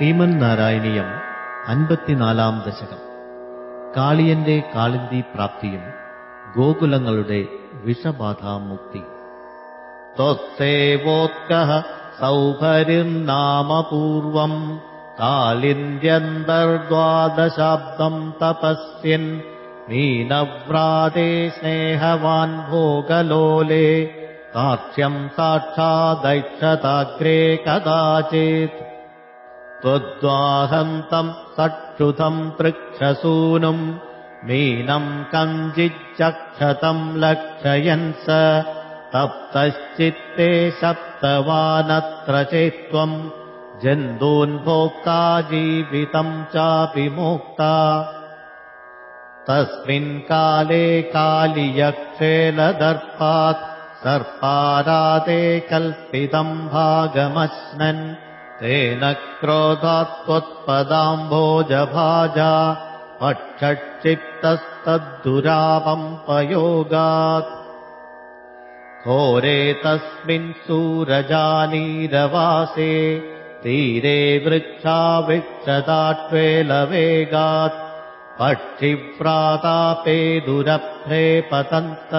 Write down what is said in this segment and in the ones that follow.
ശ്രീമൻ നാരായണീയം അൻപത്തിനാലാം ദശകം. കാളിയന്റെ കാളിന്തി പ്രാപ്തിയും ഗോകുലങ്ങളുടെ വിഷബാധാമുക്തി. ത്വത്സേവോത്കഃ നാമപൂർവം പൂർവം കാളിന്ദ്യന്തർദ്വാദശാബ്ദം തപസ്യൻ മീനവ്രാതേ സ്നേഹവാൻ ഭോഗലോലേ സാക്ഷ്യം സാക്ഷാദൈക്ഷതാഗ്രേ കഥാചേത്. त्वद्वाहन्तम् सक्षुतम् पृक्षसूनुम् मीनम् कञ्चिच्चक्षतम् लक्षयन् स तप्तश्चित्ते सप्तवानत्र चेत्त्वम् जन्तून्भोक्ता जीवितम् चापि मोक्ता। तस्मिन् काले कालियक्षेलदर्पात् सर्पाराते कल्पितम् भागमश्नन् तेन क्रोधात् त्वत्पदाम्भोजभाजा पक्षक्षिप्तस्तद्दुरापम्पयोगात् घोरे तस्मिन् सूरजानीरवासे तीरे वृक्षाविक्षदाट्वेलवेगात् पक्षिव्रातापे दुरभ्रे पतन्त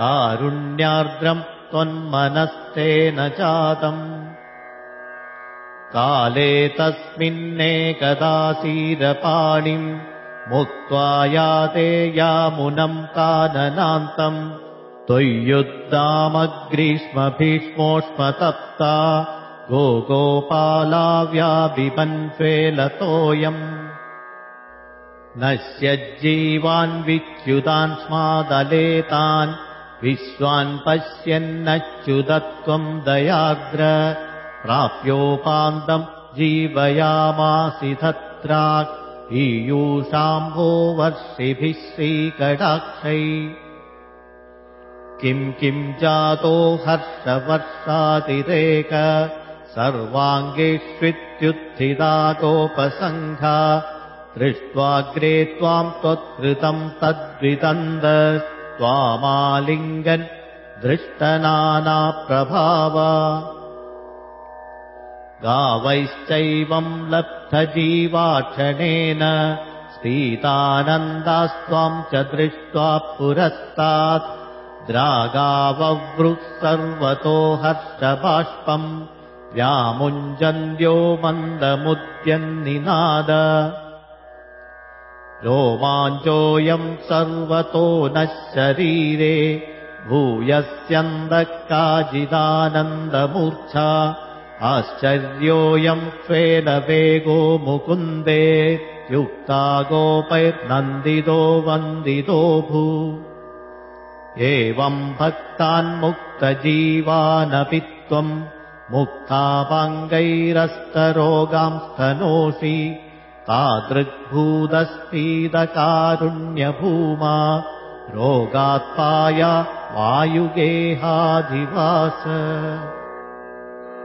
कारुण्यार्द्रम् त्वन्मनस्तेन जातम् काले तस्मिन्नेकदासीरपाणिम् मुक्त्वा याते यामुनम् काननान्तम् गोगोपालाव्याबिबन्त्वेलतोऽयम् नश्यज्जीवान् विच्युतान् स्मादलेतान् विश्वान् पश्यन्नच्युतत्वम् दयाग्र प्राप्योपान्तम् जीवयामासि तत्राक् ईयूषाम्भो वर्षिभिः श्रीकटाक्षै। किम् किम् जातो हर्षवर्षातिरेक सर्वाङ्गेष्वित्युत्थिता गोपसङ्घा दृष्ट्वाग्रे त्वाम् त्वत्कृतम् दृष्टनानाप्रभावा गावैश्चैवम् लब्धजीवाक्षणेन स्फीतानन्दास्त्वाम् च दृष्ट्वा पुरस्तात् द्रागाववृः सर्वतो हर्षबाष्पम् व्यामुञ्जन्यो मन्दमुद्यन्निनाद रोमाञ्चोऽयम् सर्वतो नः शरीरे भूयस्यन्दकाजिदानन्दमूर्च्छा आश्चर्योऽयम् स्वेन वेगो मुकुन्दे युक्ता गोपैर्नन्दितो वन्दितो भू। एवम् भक्तान्मुक्तजीवानपि त्वम् मुक्तापाङ्गैरस्तरोगांस्तनोषि तादृग्भूतस्तीदकारुण्यभूमा रोगात्पाया वायुगेहाधिवास